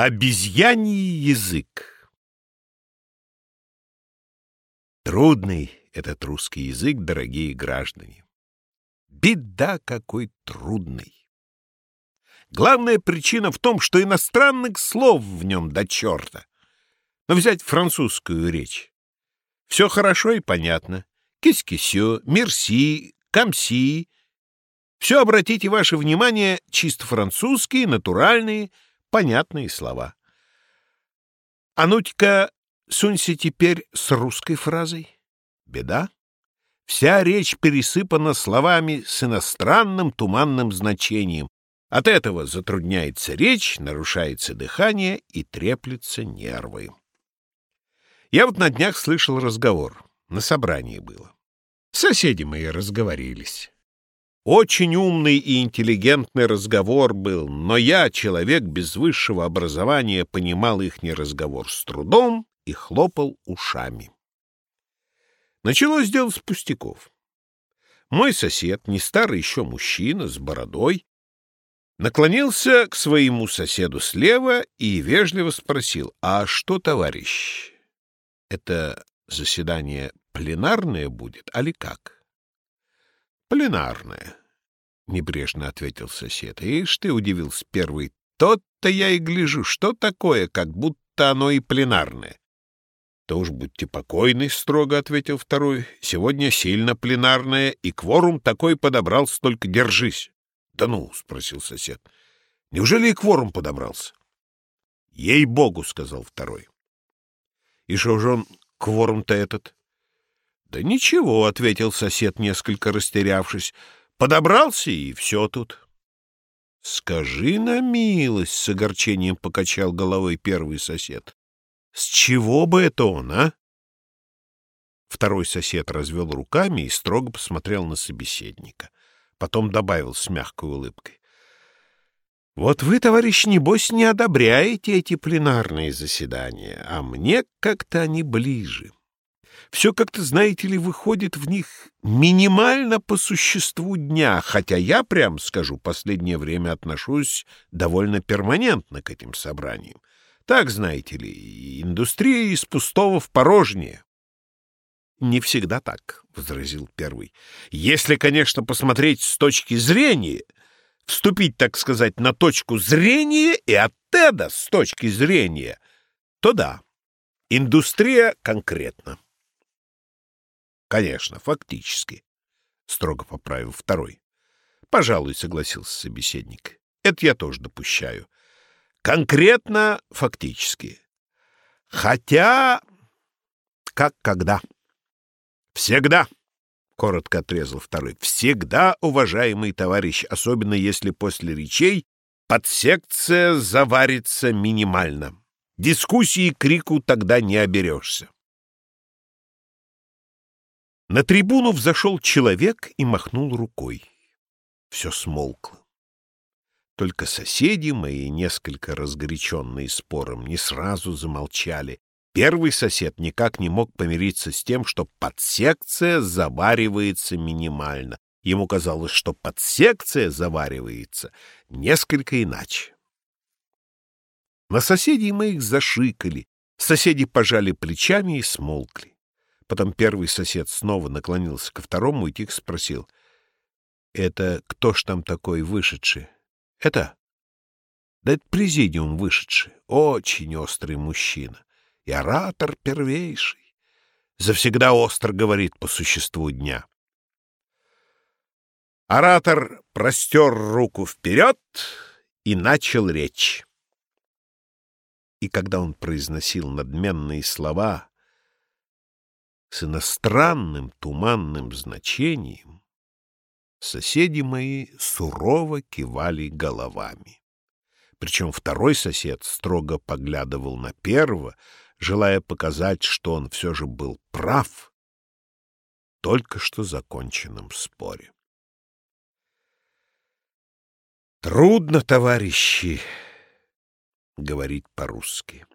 Обезьяний язык Трудный этот русский язык, дорогие граждане. Беда какой трудный. Главная причина в том, что иностранных слов в нем до черта. Но взять французскую речь. Все хорошо и понятно. Кис-кисё, мерси, камси. Все, обратите ваше внимание, чисто французские, натуральные, понятные слова. А ну-ка, сунься теперь с русской фразой. Беда. Вся речь пересыпана словами с иностранным туманным значением. От этого затрудняется речь, нарушается дыхание и треплются нервы. Я вот на днях слышал разговор. На собрании было. Соседи мои разговорились. Очень умный и интеллигентный разговор был, но я, человек без высшего образования, понимал ихний разговор с трудом и хлопал ушами. Началось дело с пустяков. Мой сосед, не старый еще мужчина, с бородой, наклонился к своему соседу слева и вежливо спросил, «А что, товарищ, это заседание пленарное будет, али как?» Пленарная, — небрежно ответил сосед. — Ишь ты, — удивился первый, — тот-то я и гляжу, что такое, как будто оно и пленарное. — То уж будьте покойны, — строго ответил второй. — Сегодня сильно пленарное, и кворум такой подобрался, только держись. — Да ну, — спросил сосед, — неужели и кворум подобрался? — Ей-богу, — сказал второй. — И что же он, кворум-то этот? Да ничего, — ответил сосед, несколько растерявшись. Подобрался, и все тут. — Скажи на милость, — с огорчением покачал головой первый сосед. — С чего бы это он, а? Второй сосед развел руками и строго посмотрел на собеседника. Потом добавил с мягкой улыбкой. — Вот вы, товарищ, небось, не одобряете эти пленарные заседания, а мне как-то они ближе. — все как-то, знаете ли, выходит в них минимально по существу дня, хотя я, прям скажу, последнее время отношусь довольно перманентно к этим собраниям. Так, знаете ли, индустрия из пустого в порожнее. «Не всегда так», — возразил первый. «Если, конечно, посмотреть с точки зрения, вступить, так сказать, на точку зрения и от Теда с точки зрения, то да, индустрия конкретно». Конечно, фактически, — строго поправил второй. — Пожалуй, — согласился собеседник. — Это я тоже допущаю. Конкретно, фактически. Хотя... Как когда? Всегда, — коротко отрезал второй. Всегда, уважаемый товарищ, особенно если после речей подсекция заварится минимально. Дискуссии крику тогда не оберешься. На трибуну взошел человек и махнул рукой. Все смолкло. Только соседи мои, несколько разгоряченные спором, не сразу замолчали. Первый сосед никак не мог помириться с тем, что подсекция заваривается минимально. Ему казалось, что подсекция заваривается несколько иначе. На соседей моих зашикали, соседи пожали плечами и смолкли. Потом первый сосед снова наклонился ко второму и тихо спросил. — Это кто ж там такой вышедший? — Это? — Да это президиум вышедший. Очень острый мужчина. И оратор первейший. Завсегда остро говорит по существу дня. Оратор простер руку вперед и начал речь. И когда он произносил надменные слова с иностранным туманным значением, соседи мои сурово кивали головами. Причем второй сосед строго поглядывал на первого, желая показать, что он все же был прав только что законченном споре. Трудно, товарищи, говорить по-русски.